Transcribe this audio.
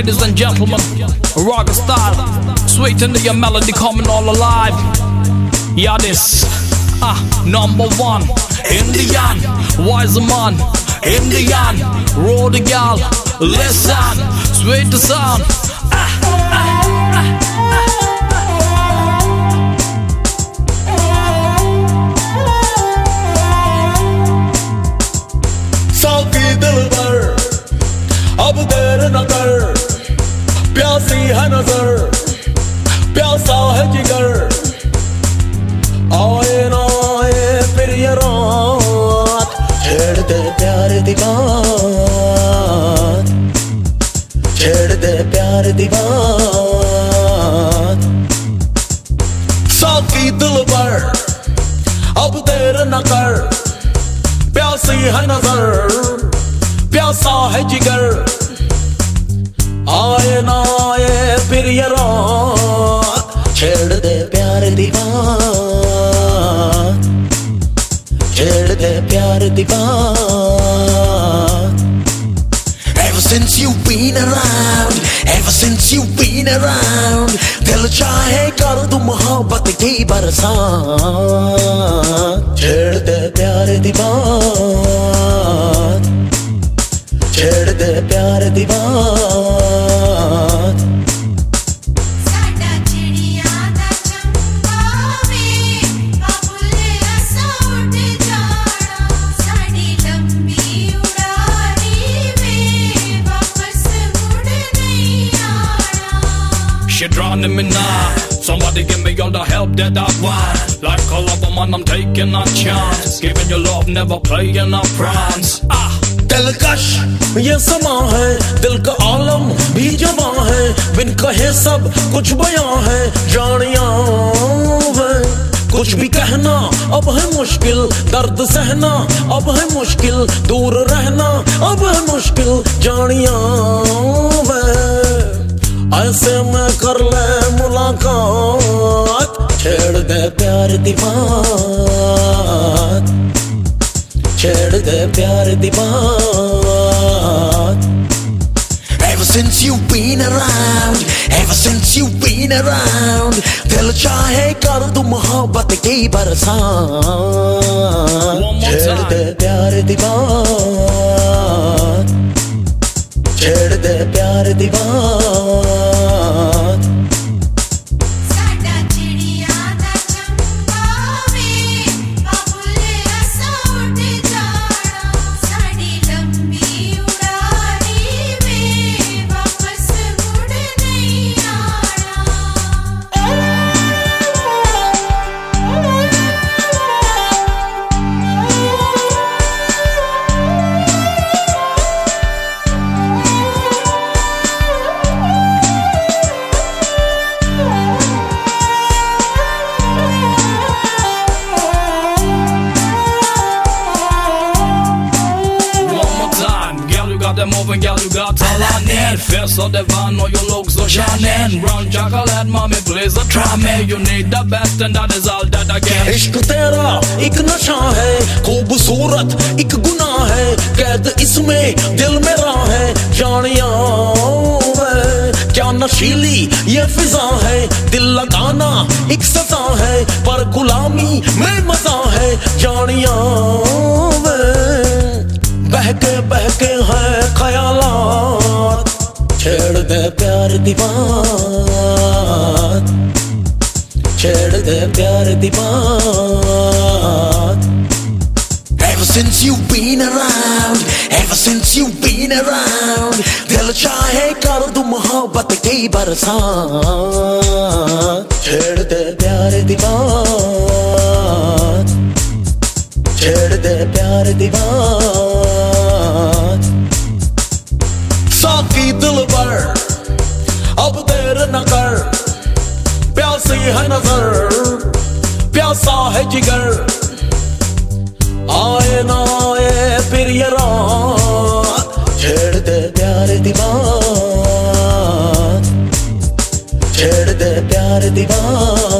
Ladies and gentlemen, rock style, sweet into your melody, coming all alive. Yeah, this, ah, number one, Indian, wise man, Indian, the gal, listen, sweet the sound. सौकी दे प्यार दी बात सौकी दिल पर अब देर न कर। प्यासी है नज़र, प्यासा है जिगर। आए ना आए, फिर ये रात। छेड़ दे प्यार दी बात छेड़ दे प्यार दी बात Ever since you've been around, ever since you've been around, दिल चाहे कर दू मोहब्बत की बरसात छेड़ दे प्यार दी बात छेड़ दे प्यार दी बात drowning me now. Somebody give me all the help that I want. Like all of them, I'm taking a chance. Giving you love, never playing a prance. Ah. दिलकश ये समा है दिल का आलम भी जमा है बिन कहे सब कुछ बयां है जानिया है कुछ भी कहना अब है मुश्किल दर्द सहना अब है मुश्किल दूर रहना अब है मुश्किल जानिया है ऐसे में कर ले मुलाकात छेड़ दे प्यार दी बात छेड़ दे प्यार दी बात Ever since you've been around, ever since you've been around, दिल चाहे कर दू मोहब्बत की बरसात One more छेड़ time. दे प्यार दी बात छेड़ दे प्यार दी बात talanen Fest och det var och you look so shining Brown chocolate mommy please uh, try me You need the best and that is all that I get इश्क तेरा एक नशा है खूबसूरत एक गुनाह है कैद इसमें दिल मेरा है जानिया क्या नशीली ये फिजा है दिल लगाना एक सजा है पर गुलामी में मज़ा है जानिया बहके बहके हैं ख्यालात। छेड़ दे प्यार दी बात छेड़ दे प्यार दी बात Ever since you've been around, ever since you've been around, दिल चाहे कर दू मोहब्बत की बरसात। छेड़ दे प्यार दी बात छेड़ दे प्यार दी दिल पर अब देर न कर। प्यासी है नज़र, प्यासा है जिगर। आए ना आए फिर ये रात, छेड़ दे प्यार दी बात छेड़ दे प्यार दी बात